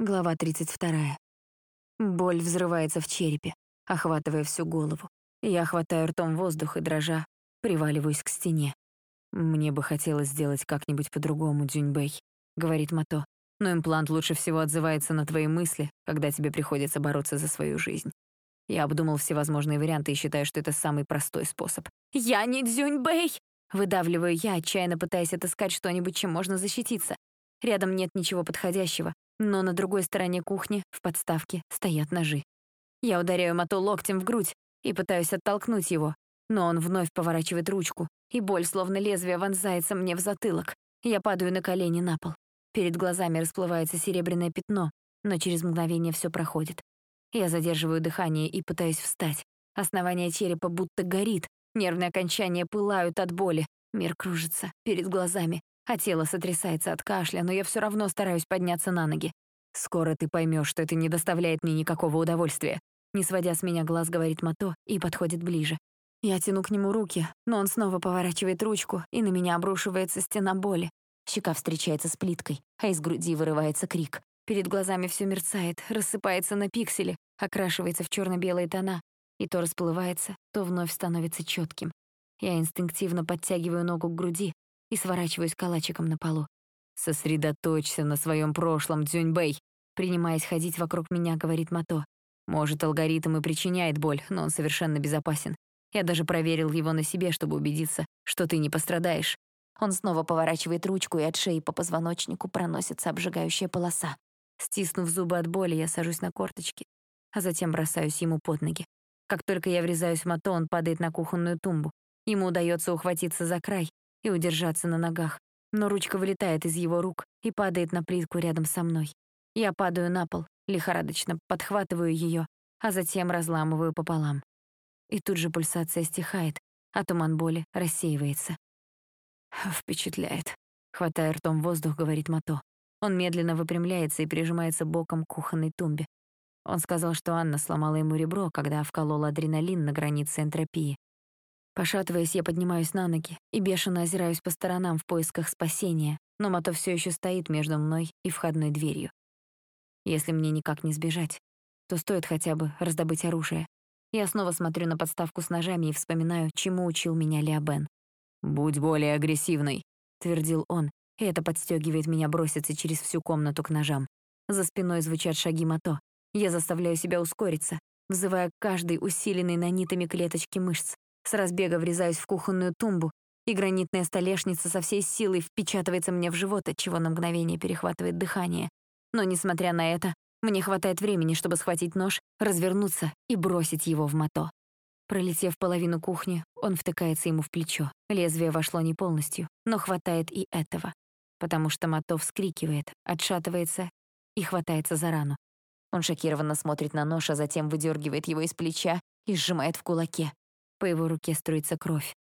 Глава 32. Боль взрывается в черепе, охватывая всю голову. Я хватаю ртом воздух и, дрожа, приваливаюсь к стене. «Мне бы хотелось сделать как-нибудь по-другому, Дзюньбэй», — говорит Мато. «Но имплант лучше всего отзывается на твои мысли, когда тебе приходится бороться за свою жизнь. Я обдумал всевозможные варианты и считаю, что это самый простой способ». «Я не Дзюньбэй!» Выдавливаю я, отчаянно пытаясь отыскать что-нибудь, чем можно защититься. Рядом нет ничего подходящего, но на другой стороне кухни, в подставке, стоят ножи. Я ударяю Мато локтем в грудь и пытаюсь оттолкнуть его, но он вновь поворачивает ручку, и боль, словно лезвие, вонзается мне в затылок. Я падаю на колени на пол. Перед глазами расплывается серебряное пятно, но через мгновение все проходит. Я задерживаю дыхание и пытаюсь встать. Основание черепа будто горит, нервные окончания пылают от боли. Мир кружится перед глазами, а тело сотрясается от кашля, но я все равно стараюсь подняться на ноги. «Скоро ты поймешь, что это не доставляет мне никакого удовольствия», не сводя с меня глаз, говорит Мато и подходит ближе. Я тяну к нему руки, но он снова поворачивает ручку, и на меня обрушивается стена боли. Щека встречается с плиткой, а из груди вырывается крик. Перед глазами все мерцает, рассыпается на пиксели, окрашивается в черно белые тона, и то расплывается, то вновь становится четким. Я инстинктивно подтягиваю ногу к груди, и сворачиваюсь калачиком на полу. «Сосредоточься на своем прошлом, Дзюньбэй», принимаясь ходить вокруг меня, говорит Мато. «Может, алгоритм и причиняет боль, но он совершенно безопасен. Я даже проверил его на себе, чтобы убедиться, что ты не пострадаешь». Он снова поворачивает ручку, и от шеи по позвоночнику проносится обжигающая полоса. Стиснув зубы от боли, я сажусь на корточки, а затем бросаюсь ему под ноги. Как только я врезаюсь в мото, он падает на кухонную тумбу. Ему удается ухватиться за край, и удержаться на ногах, но ручка вылетает из его рук и падает на плитку рядом со мной. Я падаю на пол, лихорадочно подхватываю ее, а затем разламываю пополам. И тут же пульсация стихает, а туман боли рассеивается. «Впечатляет», — хватая ртом воздух, говорит Мато. Он медленно выпрямляется и прижимается боком к кухонной тумбе. Он сказал, что Анна сломала ему ребро, когда вколола адреналин на границе энтропии. Пошатываясь, я поднимаюсь на ноги и бешено озираюсь по сторонам в поисках спасения, но Мато все еще стоит между мной и входной дверью. Если мне никак не сбежать, то стоит хотя бы раздобыть оружие. Я снова смотрю на подставку с ножами и вспоминаю, чему учил меня Леобен. «Будь более агрессивной», — твердил он, и это подстегивает меня броситься через всю комнату к ножам. За спиной звучат шаги Мато. Я заставляю себя ускориться, взывая каждый усиленный нанитами клеточки мышц. С разбега врезаюсь в кухонную тумбу, и гранитная столешница со всей силой впечатывается мне в живот, от чего на мгновение перехватывает дыхание. Но, несмотря на это, мне хватает времени, чтобы схватить нож, развернуться и бросить его в мото. Пролетев половину кухни, он втыкается ему в плечо. Лезвие вошло не полностью, но хватает и этого. Потому что Мато вскрикивает, отшатывается и хватается за рану. Он шокированно смотрит на нож, а затем выдергивает его из плеча и сжимает в кулаке. По его руке струится кровь.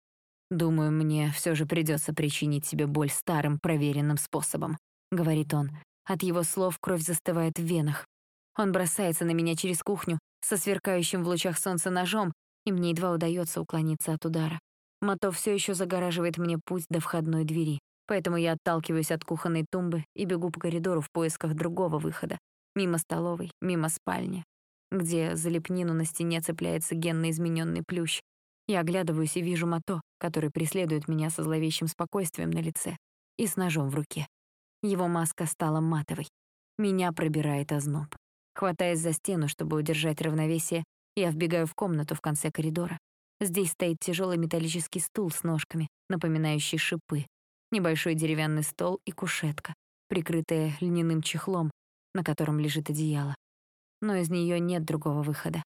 «Думаю, мне все же придется причинить себе боль старым, проверенным способом», — говорит он. От его слов кровь застывает в венах. Он бросается на меня через кухню со сверкающим в лучах солнца ножом, и мне едва удается уклониться от удара. Мото все еще загораживает мне путь до входной двери, поэтому я отталкиваюсь от кухонной тумбы и бегу по коридору в поисках другого выхода. Мимо столовой, мимо спальни, где за лепнину на стене цепляется генно измененный плющ, я оглядываюсь и вижу Мато, который преследует меня со зловещим спокойствием на лице и с ножом в руке. Его маска стала матовой. Меня пробирает озноб. Хватаясь за стену, чтобы удержать равновесие, я вбегаю в комнату в конце коридора. Здесь стоит тяжелый металлический стул с ножками, напоминающий шипы, небольшой деревянный стол и кушетка, прикрытая льняным чехлом, на котором лежит одеяло. Но из нее нет другого выхода.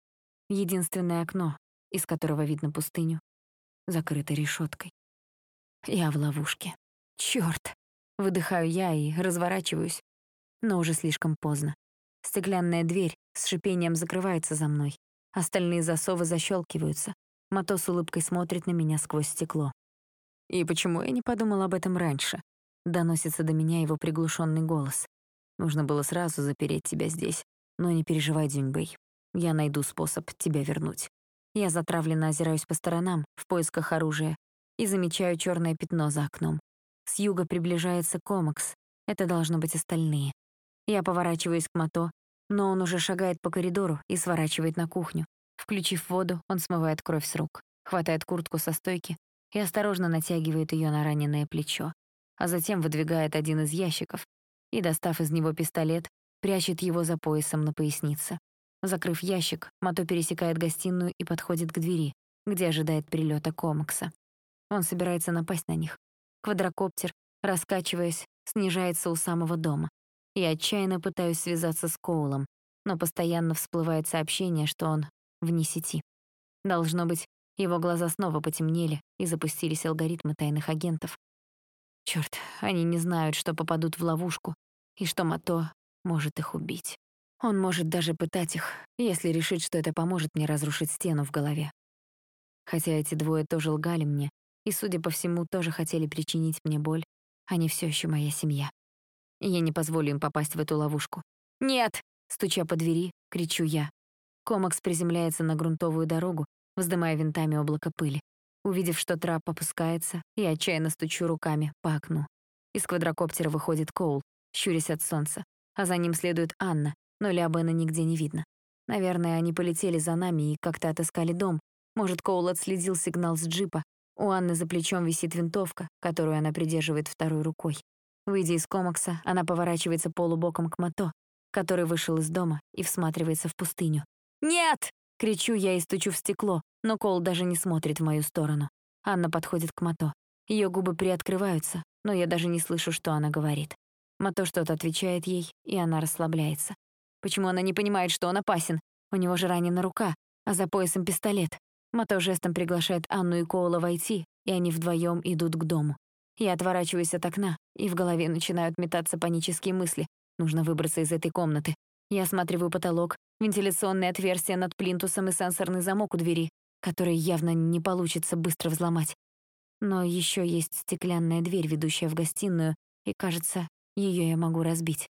Единственное окно, из которого видно пустыню, закрыта решеткой. Я в ловушке. Черт! Выдыхаю я и разворачиваюсь, но уже слишком поздно. Стеклянная дверь с шипением закрывается за мной. Остальные засовы защелкиваются. Мато с улыбкой смотрит на меня сквозь стекло. «И почему я не подумал об этом раньше?» Доносится до меня его приглушенный голос. «Нужно было сразу запереть тебя здесь. Но не переживай, Дзюньбэй. Я найду способ тебя вернуть. Я затравленно озираюсь по сторонам в поисках оружия и замечаю черное пятно за окном. С юга приближается комакс. Это должно быть остальные. Я поворачиваюсь к Мато, но он уже шагает по коридору и сворачивает на кухню. Включив воду, он смывает кровь с рук, хватает куртку со стойки и осторожно натягивает ее на раненое плечо, а затем выдвигает один из ящиков и, достав из него пистолет, прячет его за поясом на пояснице. Закрыв ящик, Мато пересекает гостиную и подходит к двери, где ожидает прилета Комакса. Он собирается напасть на них. Квадрокоптер, раскачиваясь, снижается у самого дома. Я отчаянно пытаюсь связаться с Коулом, но постоянно всплывает сообщение, что он вне сети. Должно быть, его глаза снова потемнели и запустились алгоритмы тайных агентов. Чёрт, они не знают, что попадут в ловушку, и что Мато может их убить. Он может даже пытать их, если решит, что это поможет мне разрушить стену в голове. Хотя эти двое тоже лгали мне, и, судя по всему, тоже хотели причинить мне боль, они все еще моя семья. Я не позволю им попасть в эту ловушку. «Нет!» — стуча по двери, кричу я. Комакс приземляется на грунтовую дорогу, вздымая винтами облако пыли. Увидев, что трап опускается, я отчаянно стучу руками по окну. Из квадрокоптера выходит Коул, щурясь от солнца, а за ним следует Анна, но Лябена нигде не видно. Наверное, они полетели за нами и как-то отыскали дом. Может, Коул отследил сигнал с джипа. У Анны за плечом висит винтовка, которую она придерживает второй рукой. Выйдя из комокса, она поворачивается полубоком к Мато, который вышел из дома и всматривается в пустыню. «Нет!» — кричу я и стучу в стекло, но Кол даже не смотрит в мою сторону. Анна подходит к Мато. Ее губы приоткрываются, но я даже не слышу, что она говорит. Мато что-то отвечает ей, и она расслабляется. Почему она не понимает, что он опасен? У него же ранена рука, а за поясом пистолет. Мато жестом приглашает Анну и Коула войти, и они вдвоем идут к дому. Я отворачиваюсь от окна, и в голове начинают метаться панические мысли. Нужно выбраться из этой комнаты. Я осматриваю потолок, вентиляционное отверстие над плинтусом и сенсорный замок у двери, который явно не получится быстро взломать. Но еще есть стеклянная дверь, ведущая в гостиную, и, кажется, ее я могу разбить.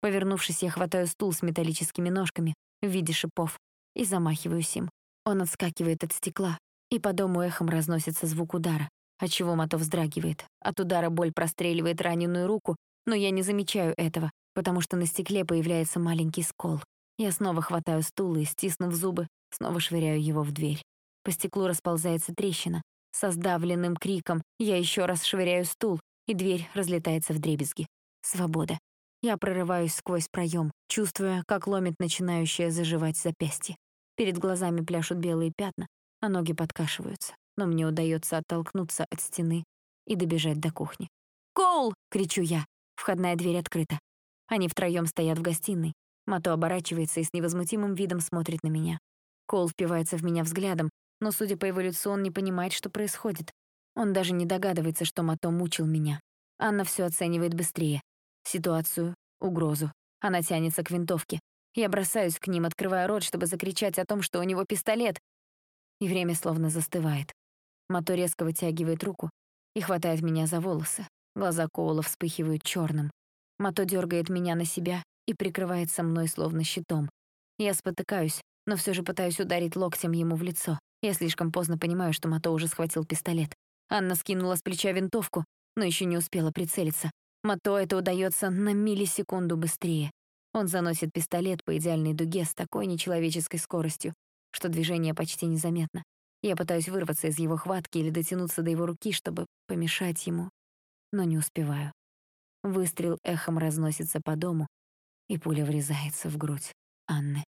Повернувшись, я хватаю стул с металлическими ножками в виде шипов и замахиваюсь им. Он отскакивает от стекла, и по дому эхом разносится звук удара, отчего Мато вздрагивает. От удара боль простреливает раненую руку, но я не замечаю этого, потому что на стекле появляется маленький скол. Я снова хватаю стул и, стиснув зубы, снова швыряю его в дверь. По стеклу расползается трещина. Со сдавленным криком я еще раз швыряю стул, и дверь разлетается в дребезги. Свобода. Я прорываюсь сквозь проем, чувствуя, как ломит начинающее заживать запястье. Перед глазами пляшут белые пятна, а ноги подкашиваются, но мне удается оттолкнуться от стены и добежать до кухни. «Коул!» — кричу я. Входная дверь открыта. Они втроем стоят в гостиной. Мато оборачивается и с невозмутимым видом смотрит на меня. Кол впивается в меня взглядом, но, судя по лицу, он не понимает, что происходит. Он даже не догадывается, что Мато мучил меня. Анна все оценивает быстрее. Ситуацию, угрозу. Она тянется к винтовке. Я бросаюсь к ним, открывая рот, чтобы закричать о том, что у него пистолет. И время словно застывает. Мато резко вытягивает руку и хватает меня за волосы. Глаза Коула вспыхивают черным. Мато дергает меня на себя и прикрывается мной словно щитом. Я спотыкаюсь, но все же пытаюсь ударить локтем ему в лицо. Я слишком поздно понимаю, что Мато уже схватил пистолет. Анна скинула с плеча винтовку, но еще не успела прицелиться. Мато это удается на миллисекунду быстрее. Он заносит пистолет по идеальной дуге с такой нечеловеческой скоростью, что движение почти незаметно. Я пытаюсь вырваться из его хватки или дотянуться до его руки, чтобы помешать ему, но не успеваю. Выстрел эхом разносится по дому, и пуля врезается в грудь Анны.